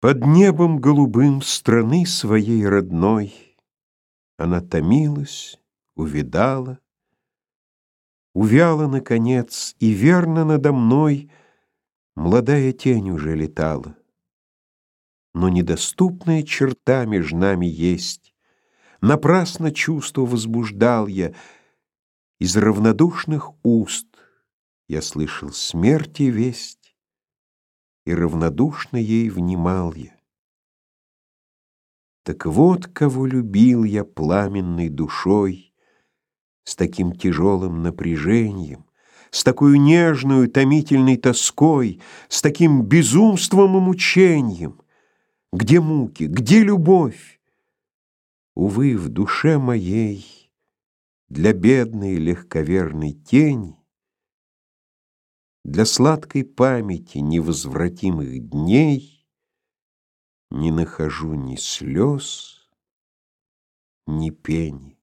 Под небом голубым страны своей родной Она томилась, увидала, Увяла, наконец, и верно надо мной Молодая тень уже летала. Но недоступная черта меж нами есть. Напрасно чувство возбуждал я. Из равнодушных уст я слышал смерти весть и равнодушно ей внимал я. Так вот, кого любил я пламенной душой, с таким тяжелым напряжением, с такой нежной, томительной тоской, с таким безумством и мучением. Где муки, где любовь? Увы, в душе моей для бедной легковерной тени для сладкой памяти невозвратимых дней Не нахожу ни слез, ни пени.